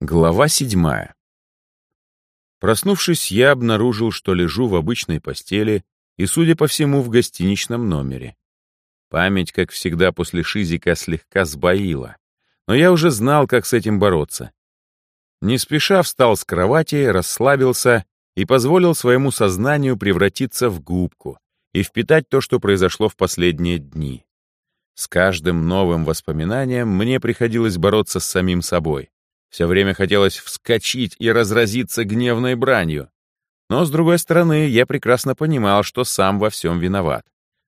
Глава седьмая. Проснувшись, я обнаружил, что лежу в обычной постели и, судя по всему, в гостиничном номере. Память, как всегда, после шизика слегка сбоила, но я уже знал, как с этим бороться. Не спеша встал с кровати, расслабился и позволил своему сознанию превратиться в губку и впитать то, что произошло в последние дни. С каждым новым воспоминанием мне приходилось бороться с самим собой. Все время хотелось вскочить и разразиться гневной бранью. Но, с другой стороны, я прекрасно понимал, что сам во всем виноват.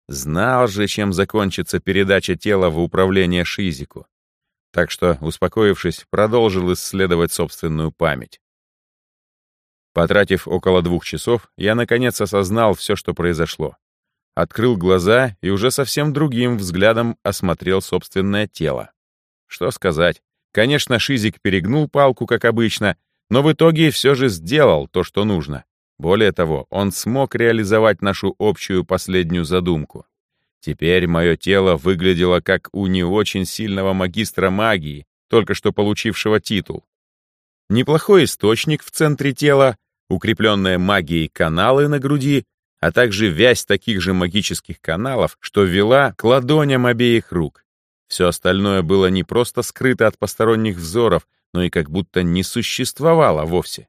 Знал же, чем закончится передача тела в управление Шизику. Так что, успокоившись, продолжил исследовать собственную память. Потратив около двух часов, я наконец осознал все, что произошло. Открыл глаза и уже совсем другим взглядом осмотрел собственное тело. Что сказать, Конечно, Шизик перегнул палку, как обычно, но в итоге все же сделал то, что нужно. Более того, он смог реализовать нашу общую последнюю задумку. Теперь мое тело выглядело как у не очень сильного магистра магии, только что получившего титул. Неплохой источник в центре тела, укрепленные магией каналы на груди, а также вязь таких же магических каналов, что вела к ладоням обеих рук. Все остальное было не просто скрыто от посторонних взоров, но и как будто не существовало вовсе.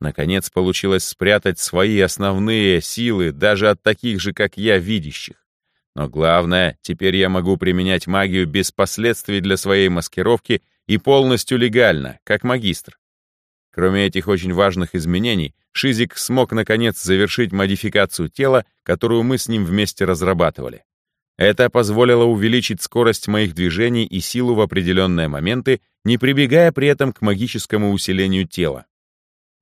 Наконец получилось спрятать свои основные силы даже от таких же, как я, видящих. Но главное, теперь я могу применять магию без последствий для своей маскировки и полностью легально, как магистр. Кроме этих очень важных изменений, Шизик смог наконец завершить модификацию тела, которую мы с ним вместе разрабатывали. Это позволило увеличить скорость моих движений и силу в определенные моменты, не прибегая при этом к магическому усилению тела.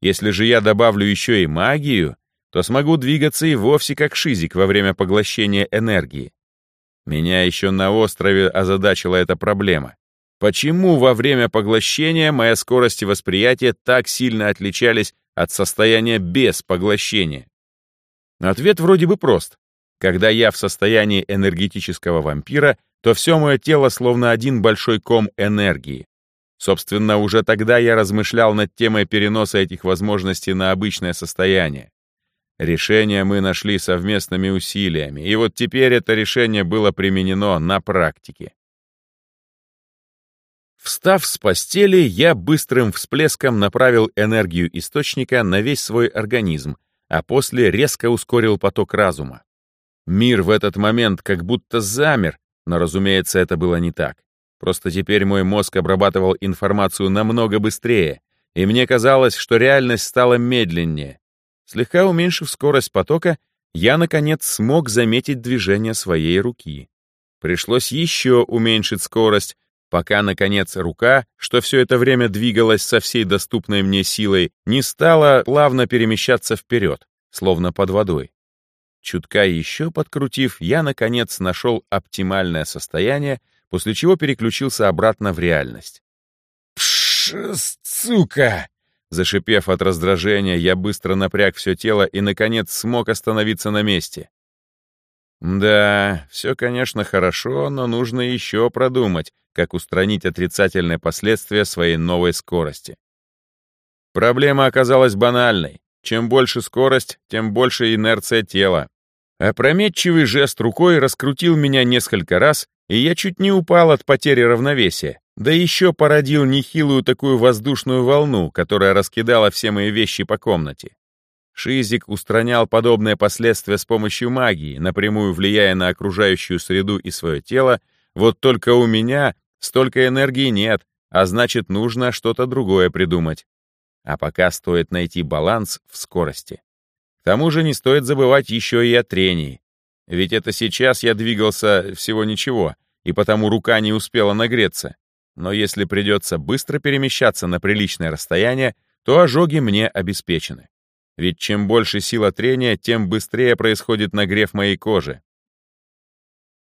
Если же я добавлю еще и магию, то смогу двигаться и вовсе как шизик во время поглощения энергии. Меня еще на острове озадачила эта проблема. Почему во время поглощения моя скорость и восприятие так сильно отличались от состояния без поглощения? Ответ вроде бы прост. Когда я в состоянии энергетического вампира, то все мое тело словно один большой ком энергии. Собственно, уже тогда я размышлял над темой переноса этих возможностей на обычное состояние. Решение мы нашли совместными усилиями, и вот теперь это решение было применено на практике. Встав с постели, я быстрым всплеском направил энергию источника на весь свой организм, а после резко ускорил поток разума. Мир в этот момент как будто замер, но, разумеется, это было не так. Просто теперь мой мозг обрабатывал информацию намного быстрее, и мне казалось, что реальность стала медленнее. Слегка уменьшив скорость потока, я, наконец, смог заметить движение своей руки. Пришлось еще уменьшить скорость, пока, наконец, рука, что все это время двигалась со всей доступной мне силой, не стала плавно перемещаться вперед, словно под водой. Чутка еще подкрутив, я, наконец, нашел оптимальное состояние, после чего переключился обратно в реальность. «Пш, сука!» Зашипев от раздражения, я быстро напряг все тело и, наконец, смог остановиться на месте. Да, все, конечно, хорошо, но нужно еще продумать, как устранить отрицательные последствия своей новой скорости. Проблема оказалась банальной. Чем больше скорость, тем больше инерция тела. Опрометчивый жест рукой раскрутил меня несколько раз, и я чуть не упал от потери равновесия, да еще породил нехилую такую воздушную волну, которая раскидала все мои вещи по комнате. Шизик устранял подобные последствия с помощью магии, напрямую влияя на окружающую среду и свое тело, вот только у меня столько энергии нет, а значит, нужно что-то другое придумать. А пока стоит найти баланс в скорости тому же не стоит забывать еще и о трении. Ведь это сейчас я двигался всего ничего, и потому рука не успела нагреться. Но если придется быстро перемещаться на приличное расстояние, то ожоги мне обеспечены. Ведь чем больше сила трения, тем быстрее происходит нагрев моей кожи.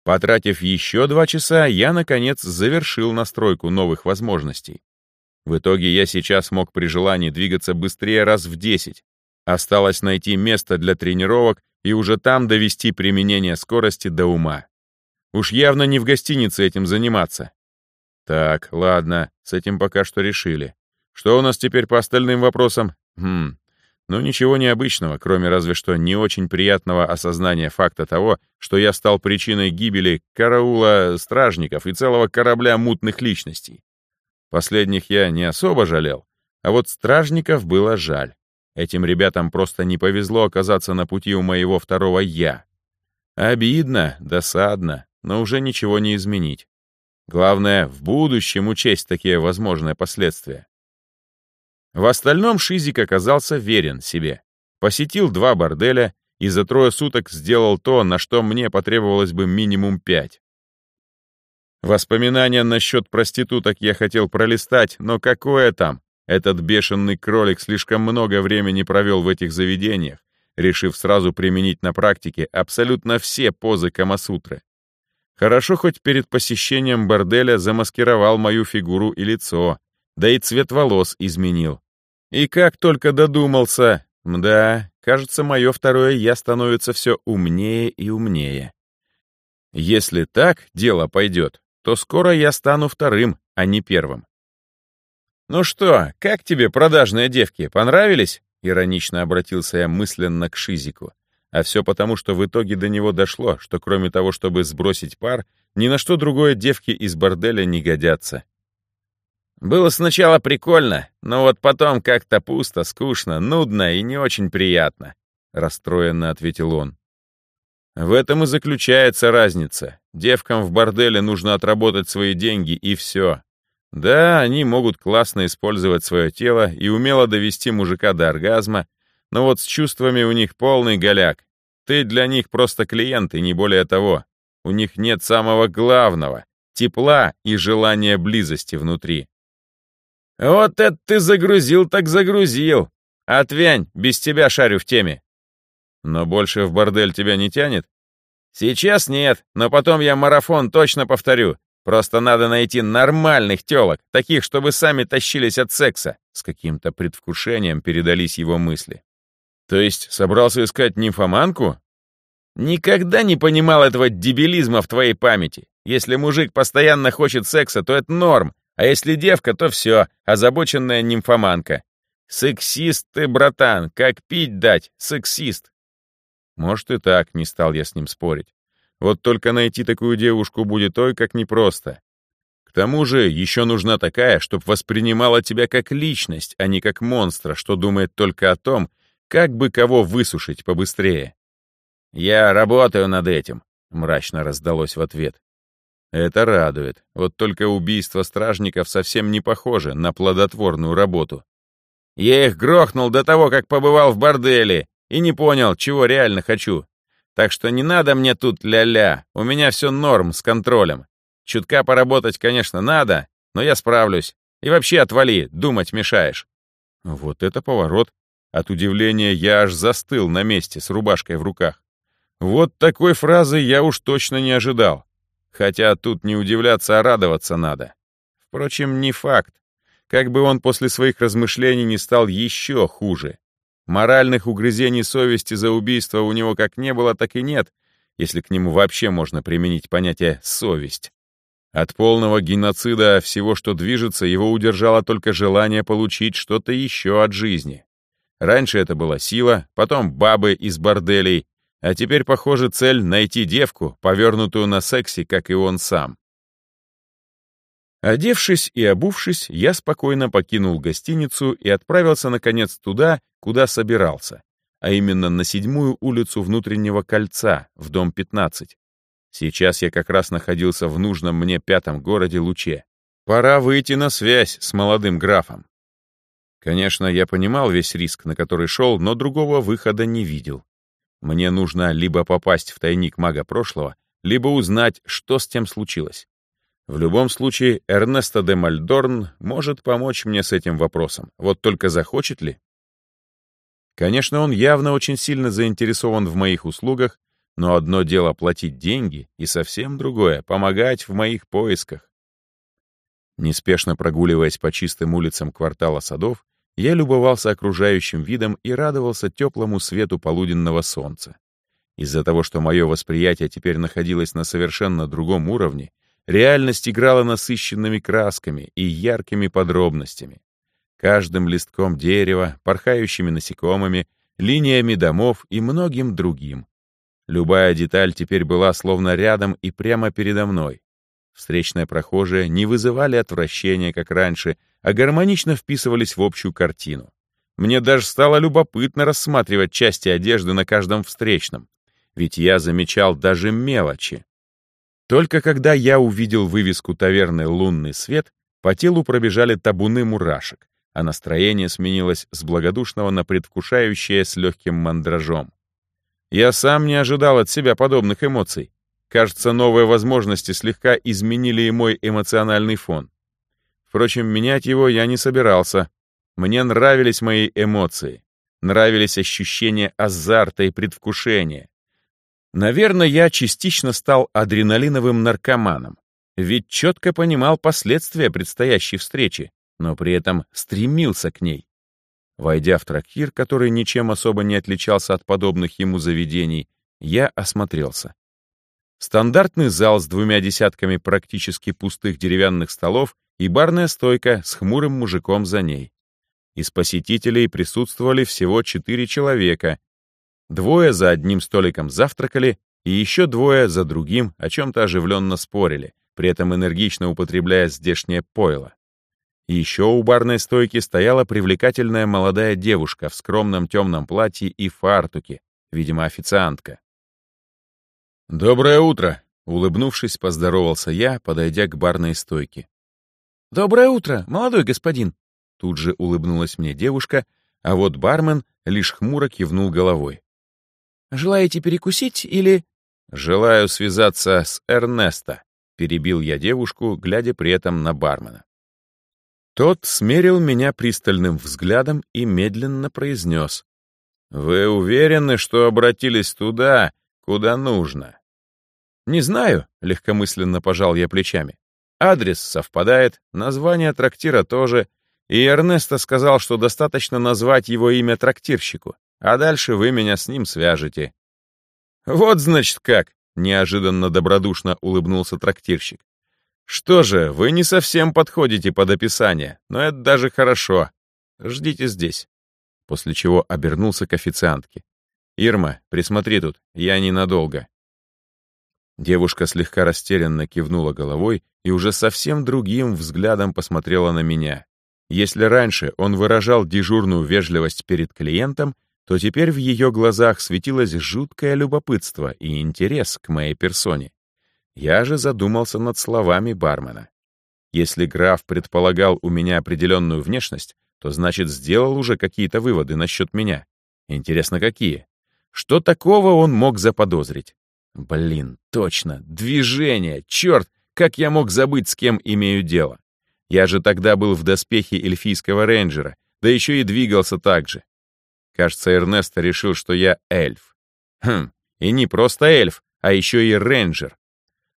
Потратив еще два часа, я, наконец, завершил настройку новых возможностей. В итоге я сейчас мог при желании двигаться быстрее раз в 10, Осталось найти место для тренировок и уже там довести применение скорости до ума. Уж явно не в гостинице этим заниматься. Так, ладно, с этим пока что решили. Что у нас теперь по остальным вопросам? Хм, ну ничего необычного, кроме разве что не очень приятного осознания факта того, что я стал причиной гибели караула стражников и целого корабля мутных личностей. Последних я не особо жалел, а вот стражников было жаль. Этим ребятам просто не повезло оказаться на пути у моего второго «я». Обидно, досадно, но уже ничего не изменить. Главное, в будущем учесть такие возможные последствия. В остальном Шизик оказался верен себе. Посетил два борделя и за трое суток сделал то, на что мне потребовалось бы минимум пять. Воспоминания насчет проституток я хотел пролистать, но какое там? Этот бешеный кролик слишком много времени провел в этих заведениях, решив сразу применить на практике абсолютно все позы Камасутры. Хорошо хоть перед посещением борделя замаскировал мою фигуру и лицо, да и цвет волос изменил. И как только додумался, да, кажется, мое второе «я» становится все умнее и умнее. Если так дело пойдет, то скоро я стану вторым, а не первым. «Ну что, как тебе продажные девки, понравились?» Иронично обратился я мысленно к Шизику. А все потому, что в итоге до него дошло, что кроме того, чтобы сбросить пар, ни на что другое девки из борделя не годятся. Было сначала прикольно, но вот потом как-то пусто, скучно, нудно и не очень приятно, расстроенно ответил он. В этом и заключается разница. Девкам в борделе нужно отработать свои деньги и все. Да, они могут классно использовать свое тело и умело довести мужика до оргазма, но вот с чувствами у них полный голяк. Ты для них просто клиент и не более того. У них нет самого главного — тепла и желания близости внутри. «Вот это ты загрузил так загрузил! Отвянь, без тебя шарю в теме!» «Но больше в бордель тебя не тянет?» «Сейчас нет, но потом я марафон точно повторю. Просто надо найти нормальных тёлок, таких, чтобы сами тащились от секса». С каким-то предвкушением передались его мысли. «То есть собрался искать нимфоманку?» «Никогда не понимал этого дебилизма в твоей памяти. Если мужик постоянно хочет секса, то это норм, а если девка, то все, озабоченная нимфоманка. Сексист ты, братан, как пить дать, сексист. Может и так, не стал я с ним спорить. Вот только найти такую девушку будет ой как непросто. К тому же еще нужна такая, чтобы воспринимала тебя как личность, а не как монстра, что думает только о том, как бы кого высушить побыстрее. «Я работаю над этим», — мрачно раздалось в ответ. Это радует. Вот только убийство стражников совсем не похоже на плодотворную работу. Я их грохнул до того, как побывал в борделе, и не понял, чего реально хочу. Так что не надо мне тут ля-ля, у меня все норм с контролем. Чутка поработать, конечно, надо, но я справлюсь. И вообще отвали, думать мешаешь. Вот это поворот. От удивления я аж застыл на месте с рубашкой в руках. Вот такой фразы я уж точно не ожидал. Хотя тут не удивляться, а радоваться надо. Впрочем, не факт. Как бы он после своих размышлений не стал еще хуже. Моральных угрызений совести за убийство у него как не было, так и нет, если к нему вообще можно применить понятие «совесть». От полного геноцида всего, что движется, его удержало только желание получить что-то еще от жизни. Раньше это была сила, потом бабы из борделей, а теперь, похоже, цель — найти девку, повернутую на сексе, как и он сам. Одевшись и обувшись, я спокойно покинул гостиницу и отправился, наконец, туда, куда собирался, а именно на седьмую улицу внутреннего кольца, в дом 15. Сейчас я как раз находился в нужном мне пятом городе Луче. Пора выйти на связь с молодым графом. Конечно, я понимал весь риск, на который шел, но другого выхода не видел. Мне нужно либо попасть в тайник мага прошлого, либо узнать, что с тем случилось. В любом случае, Эрнесто де Мальдорн может помочь мне с этим вопросом. Вот только захочет ли? Конечно, он явно очень сильно заинтересован в моих услугах, но одно дело платить деньги, и совсем другое — помогать в моих поисках. Неспешно прогуливаясь по чистым улицам квартала садов, я любовался окружающим видом и радовался теплому свету полуденного солнца. Из-за того, что мое восприятие теперь находилось на совершенно другом уровне, реальность играла насыщенными красками и яркими подробностями. каждым листком дерева, порхающими насекомыми, линиями домов и многим другим. Любая деталь теперь была словно рядом и прямо передо мной. Встречные прохожие не вызывали отвращения, как раньше, а гармонично вписывались в общую картину. Мне даже стало любопытно рассматривать части одежды на каждом встречном, ведь я замечал даже мелочи. Только когда я увидел вывеску таверны «Лунный свет», по телу пробежали табуны мурашек, а настроение сменилось с благодушного на предвкушающее с легким мандражом. Я сам не ожидал от себя подобных эмоций. Кажется, новые возможности слегка изменили и мой эмоциональный фон. Впрочем, менять его я не собирался. Мне нравились мои эмоции, нравились ощущения азарта и предвкушения. Наверное, я частично стал адреналиновым наркоманом, ведь четко понимал последствия предстоящей встречи, но при этом стремился к ней. Войдя в трактир, который ничем особо не отличался от подобных ему заведений, я осмотрелся. Стандартный зал с двумя десятками практически пустых деревянных столов и барная стойка с хмурым мужиком за ней. Из посетителей присутствовали всего четыре человека. Двое за одним столиком завтракали, и еще двое за другим о чем-то оживленно спорили, при этом энергично употребляя здешнее пойло. И еще у барной стойки стояла привлекательная молодая девушка в скромном темном платье и фартуке, видимо, официантка. «Доброе утро!» — улыбнувшись, поздоровался я, подойдя к барной стойке. «Доброе утро, молодой господин!» Тут же улыбнулась мне девушка, а вот бармен лишь хмуро кивнул головой. «Желаете перекусить или...» «Желаю связаться с Эрнесто», — перебил я девушку, глядя при этом на бармена. Тот смерил меня пристальным взглядом и медленно произнес. «Вы уверены, что обратились туда, куда нужно?» «Не знаю», — легкомысленно пожал я плечами. «Адрес совпадает, название трактира тоже, и Эрнесто сказал, что достаточно назвать его имя трактирщику, а дальше вы меня с ним свяжете». «Вот, значит, как!» — неожиданно добродушно улыбнулся трактирщик. Что же, вы не совсем подходите под описание, но это даже хорошо. Ждите здесь. После чего обернулся к официантке. «Ирма, присмотри тут, я ненадолго». Девушка слегка растерянно кивнула головой и уже совсем другим взглядом посмотрела на меня. Если раньше он выражал дежурную вежливость перед клиентом, то теперь в ее глазах светилось жуткое любопытство и интерес к моей персоне. Я же задумался над словами бармена. Если граф предполагал у меня определенную внешность, то значит сделал уже какие-то выводы насчет меня. Интересно, какие? Что такого он мог заподозрить? Блин, точно, движение, черт, как я мог забыть, с кем имею дело? Я же тогда был в доспехе эльфийского рейнджера, да еще и двигался так же. Кажется, Эрнесто решил, что я эльф. Хм, и не просто эльф, а еще и рейнджер.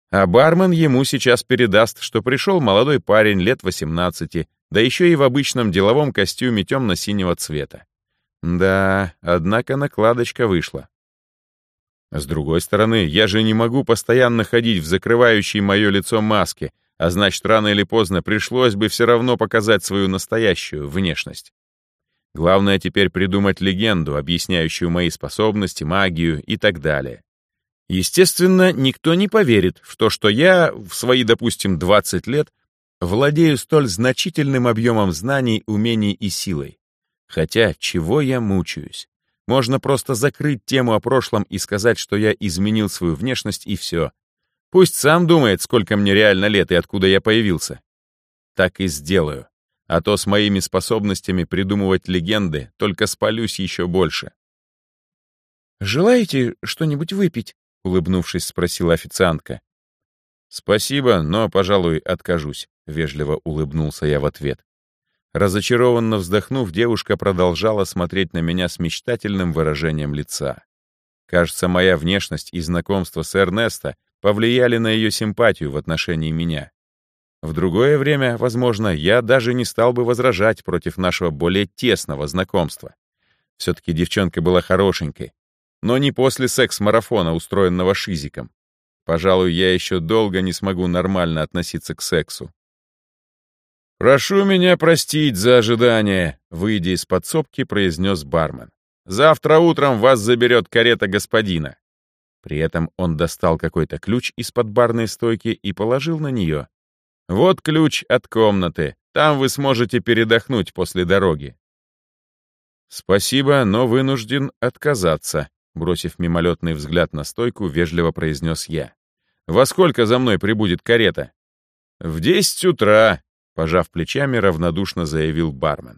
А бармен ему сейчас передаст, что пришел молодой парень лет 18, да еще и в обычном деловом костюме темно-синего цвета. Да, однако накладочка вышла. С другой стороны, я же не могу постоянно ходить в закрывающей мое лицо маске, а значит, рано или поздно пришлось бы все равно показать свою настоящую внешность. Главное теперь придумать легенду, объясняющую мои способности, магию и так далее. Естественно, никто не поверит в то, что я в свои, допустим, 20 лет владею столь значительным объемом знаний, умений и силой. Хотя, чего я мучаюсь? Можно просто закрыть тему о прошлом и сказать, что я изменил свою внешность, и все. Пусть сам думает, сколько мне реально лет и откуда я появился. Так и сделаю. А то с моими способностями придумывать легенды только спалюсь еще больше. «Желаете что-нибудь выпить?» улыбнувшись, спросила официантка. «Спасибо, но, пожалуй, откажусь», — вежливо улыбнулся я в ответ. Разочарованно вздохнув, девушка продолжала смотреть на меня с мечтательным выражением лица. Кажется, моя внешность и знакомство с Эрнесто повлияли на ее симпатию в отношении меня. В другое время, возможно, я даже не стал бы возражать против нашего более тесного знакомства. Все-таки девчонка была хорошенькой, но не после секс-марафона, устроенного Шизиком. Пожалуй, я еще долго не смогу нормально относиться к сексу. «Прошу меня простить за ожидание», — выйдя из подсобки, произнес бармен. «Завтра утром вас заберет карета господина». При этом он достал какой-то ключ из-под барной стойки и положил на нее. «Вот ключ от комнаты. Там вы сможете передохнуть после дороги». «Спасибо, но вынужден отказаться», — бросив мимолетный взгляд на стойку, вежливо произнес я. «Во сколько за мной прибудет карета?» «В десять утра», Пожав плечами, равнодушно заявил бармен.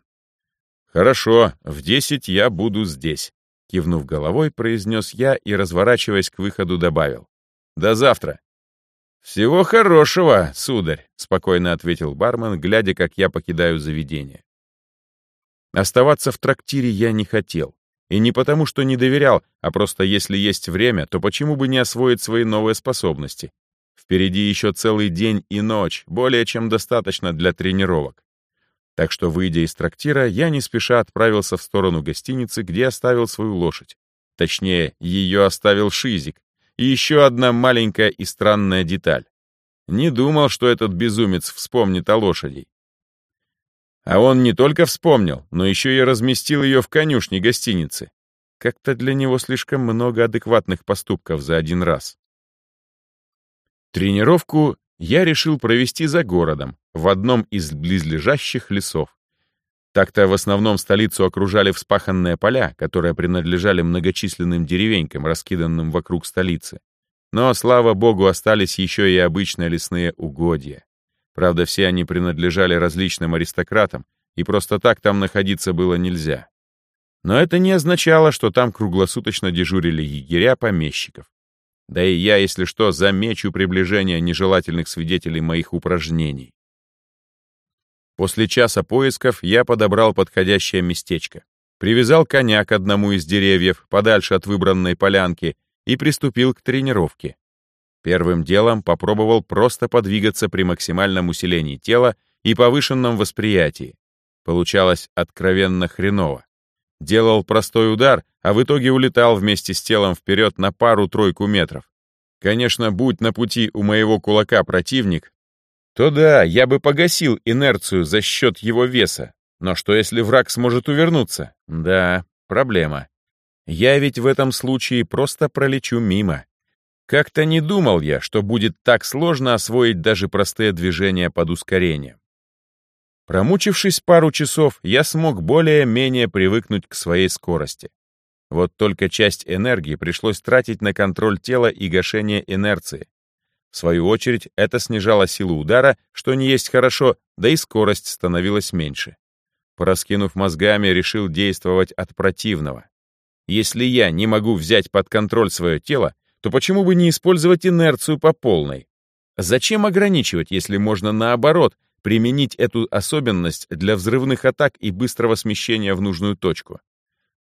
«Хорошо, в десять я буду здесь», — кивнув головой, произнес я и, разворачиваясь к выходу, добавил. «До завтра». «Всего хорошего, сударь», — спокойно ответил бармен, глядя, как я покидаю заведение. Оставаться в трактире я не хотел. И не потому, что не доверял, а просто если есть время, то почему бы не освоить свои новые способности? Впереди еще целый день и ночь, более чем достаточно для тренировок. Так что, выйдя из трактира, я не спеша отправился в сторону гостиницы, где оставил свою лошадь. Точнее, ее оставил Шизик. И еще одна маленькая и странная деталь. Не думал, что этот безумец вспомнит о лошади. А он не только вспомнил, но еще и разместил ее в конюшне гостиницы. Как-то для него слишком много адекватных поступков за один раз. Тренировку я решил провести за городом, в одном из близлежащих лесов. Так-то в основном столицу окружали вспаханные поля, которые принадлежали многочисленным деревенькам, раскиданным вокруг столицы. Но, слава богу, остались еще и обычные лесные угодья. Правда, все они принадлежали различным аристократам, и просто так там находиться было нельзя. Но это не означало, что там круглосуточно дежурили егеря помещиков. Да и я, если что, замечу приближение нежелательных свидетелей моих упражнений. После часа поисков я подобрал подходящее местечко, привязал коня к одному из деревьев подальше от выбранной полянки и приступил к тренировке. Первым делом попробовал просто подвигаться при максимальном усилении тела и повышенном восприятии. Получалось откровенно хреново. Делал простой удар, а в итоге улетал вместе с телом вперед на пару-тройку метров. Конечно, будь на пути у моего кулака противник, то да, я бы погасил инерцию за счет его веса. Но что если враг сможет увернуться? Да, проблема. Я ведь в этом случае просто пролечу мимо. Как-то не думал я, что будет так сложно освоить даже простые движения под ускорением. Промучившись пару часов, я смог более-менее привыкнуть к своей скорости. Вот только часть энергии пришлось тратить на контроль тела и гашение инерции. В свою очередь, это снижало силу удара, что не есть хорошо, да и скорость становилась меньше. Пораскинув мозгами, решил действовать от противного. Если я не могу взять под контроль свое тело, то почему бы не использовать инерцию по полной? Зачем ограничивать, если можно наоборот применить эту особенность для взрывных атак и быстрого смещения в нужную точку.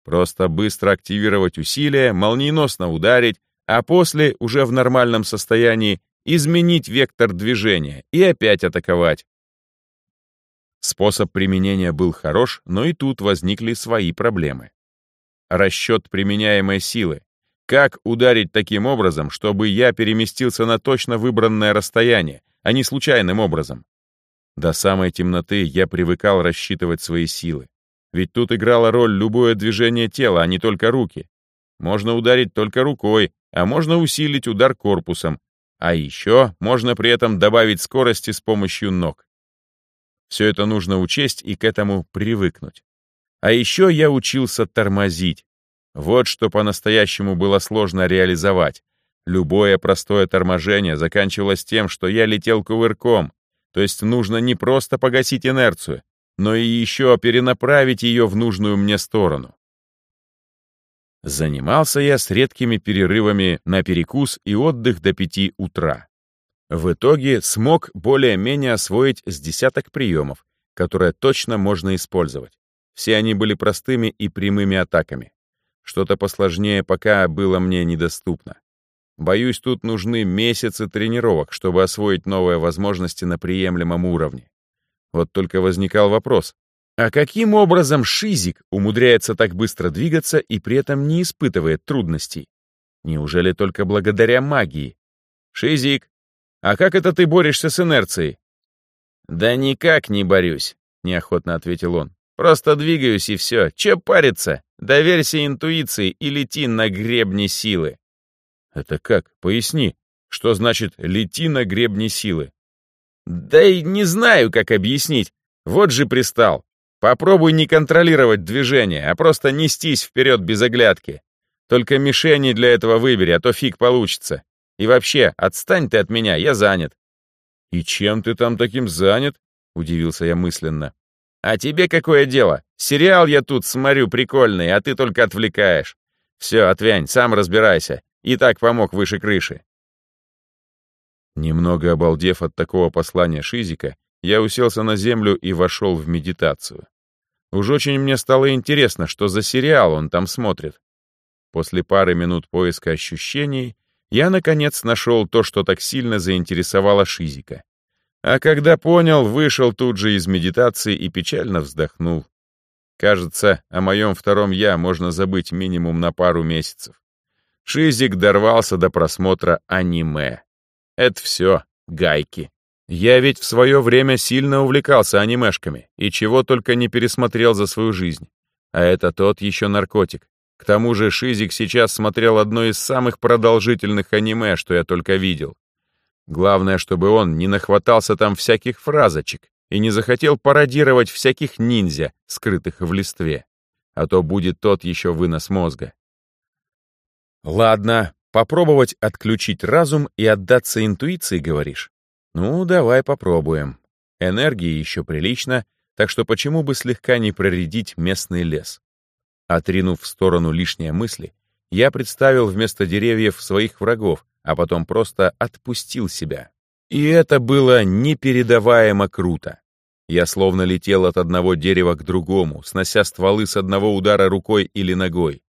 Просто быстро активировать усилия, молниеносно ударить, а после, уже в нормальном состоянии, изменить вектор движения и опять атаковать. Способ применения был хорош, но и тут возникли свои проблемы. Расчет применяемой силы. Как ударить таким образом, чтобы я переместился на точно выбранное расстояние, а не случайным образом? До самой темноты я привыкал рассчитывать свои силы. Ведь тут играло роль любое движение тела, а не только руки. Можно ударить только рукой, а можно усилить удар корпусом. А еще можно при этом добавить скорости с помощью ног. Все это нужно учесть и к этому привыкнуть. А еще я учился тормозить. Вот что по-настоящему было сложно реализовать. Любое простое торможение заканчивалось тем, что я летел кувырком, то есть нужно не просто погасить инерцию, но и еще перенаправить ее в нужную мне сторону. Занимался я с редкими перерывами на перекус и отдых до пяти утра. В итоге смог более-менее освоить с десяток приемов, которые точно можно использовать. Все они были простыми и прямыми атаками. Что-то посложнее пока было мне недоступно. Боюсь, тут нужны месяцы тренировок, чтобы освоить новые возможности на приемлемом уровне. Вот только возникал вопрос, а каким образом Шизик умудряется так быстро двигаться и при этом не испытывает трудностей? Неужели только благодаря магии? Шизик, а как это ты борешься с инерцией? «Да никак не борюсь», — неохотно ответил он. «Просто двигаюсь и все. Че париться? Доверься интуиции и лети на гребни силы». «Это как? Поясни. Что значит «лети на гребни силы»?» «Да и не знаю, как объяснить. Вот же пристал. Попробуй не контролировать движение, а просто нестись вперед без оглядки. Только мишени для этого выбери, а то фиг получится. И вообще, отстань ты от меня, я занят». «И чем ты там таким занят?» — удивился я мысленно. «А тебе какое дело? Сериал я тут смотрю прикольный, а ты только отвлекаешь. Все, отвянь, сам разбирайся. И так помог выше крыши». Немного обалдев от такого послания Шизика, я уселся на землю и вошел в медитацию. Уж очень мне стало интересно, что за сериал он там смотрит. После пары минут поиска ощущений я, наконец, нашел то, что так сильно заинтересовало Шизика. А когда понял, вышел тут же из медитации и печально вздохнул. Кажется, о моем втором «я» можно забыть минимум на пару месяцев. Шизик дорвался до просмотра аниме. Это все гайки. Я ведь в свое время сильно увлекался анимешками и чего только не пересмотрел за свою жизнь. А это тот еще наркотик. К тому же Шизик сейчас смотрел одно из самых продолжительных аниме, что я только видел. Главное, чтобы он не нахватался там всяких фразочек и не захотел пародировать всяких ниндзя, скрытых в листве. А то будет тот еще вынос мозга. Ладно, попробовать отключить разум и отдаться интуиции, говоришь? Ну, давай попробуем. Энергии еще прилично, так что почему бы слегка не проредить местный лес? Отринув в сторону лишние мысли, я представил вместо деревьев своих врагов, а потом просто отпустил себя. И это было непередаваемо круто. Я словно летел от одного дерева к другому, снося стволы с одного удара рукой или ногой.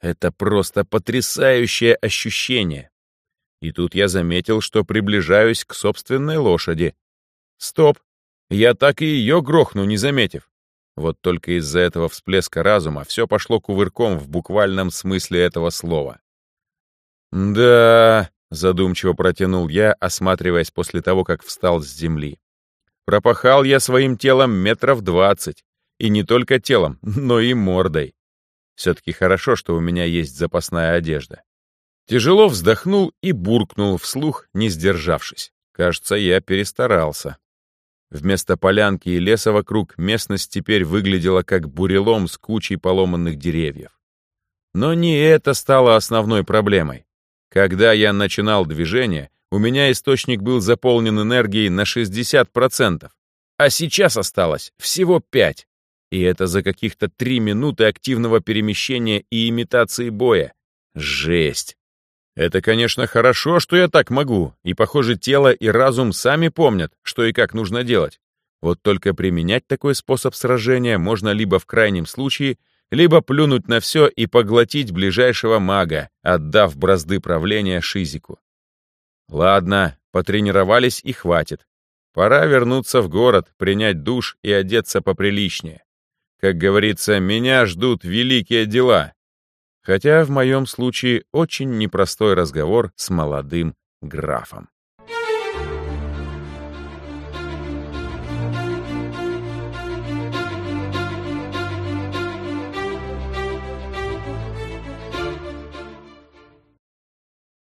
Это просто потрясающее ощущение. И тут я заметил, что приближаюсь к собственной лошади. Стоп! Я так и ее грохну, не заметив. Вот только из-за этого всплеска разума все пошло кувырком в буквальном смысле этого слова. «Да...» — задумчиво протянул я, осматриваясь после того, как встал с земли. «Пропахал я своим телом метров двадцать. И не только телом, но и мордой. Все-таки хорошо, что у меня есть запасная одежда. Тяжело вздохнул и буркнул вслух, не сдержавшись. Кажется, я перестарался. Вместо полянки и леса вокруг местность теперь выглядела как бурелом с кучей поломанных деревьев. Но не это стало основной проблемой. Когда я начинал движение, у меня источник был заполнен энергией на 60%, а сейчас осталось всего 5%. И это за каких-то 3 минуты активного перемещения и имитации боя. Жесть. Это, конечно, хорошо, что я так могу, и, похоже, тело и разум сами помнят, что и как нужно делать. Вот только применять такой способ сражения можно либо в крайнем случае, либо плюнуть на все и поглотить ближайшего мага, отдав бразды правления Шизику. Ладно, потренировались и хватит. Пора вернуться в город, принять душ и одеться поприличнее. Как говорится, меня ждут великие дела, Хотя в моем случае очень непростой разговор с молодым графом.